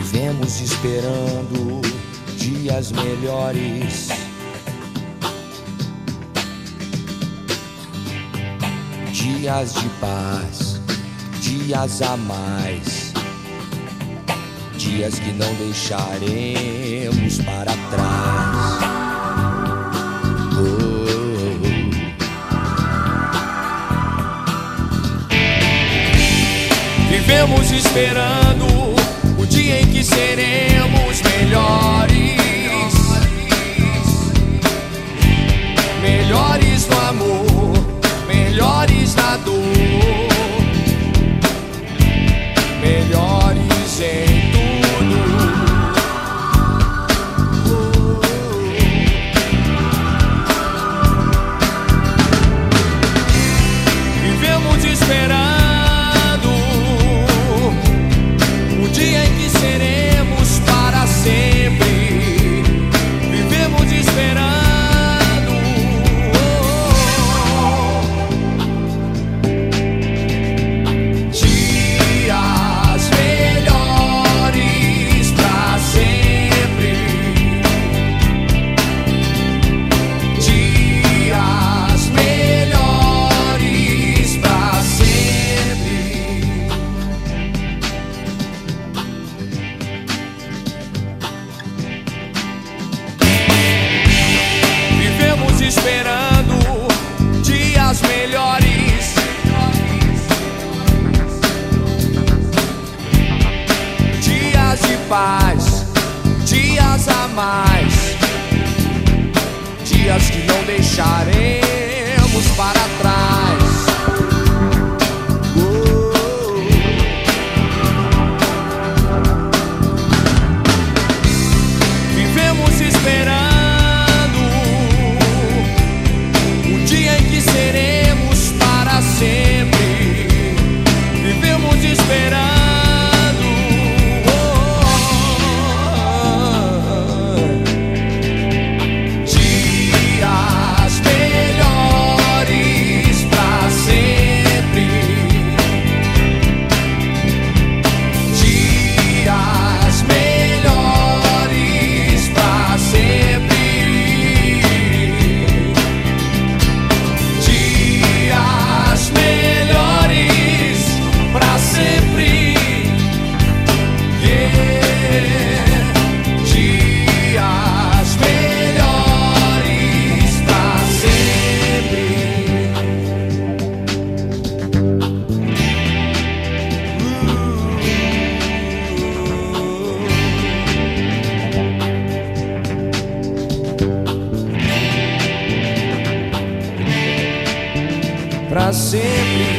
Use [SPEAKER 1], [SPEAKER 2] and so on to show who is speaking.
[SPEAKER 1] Vivemos esperando dias melhores. Dias de paz, dias a mais. Dias que não deixaremos para trás. Oh. Vivemos esperando dia em que seremos melhores. Melhores no amor, melhores na dor. Melhores em mais. Dias que não deixaremos para trás. Oh. Vivemos esperando Dias Pra sempre.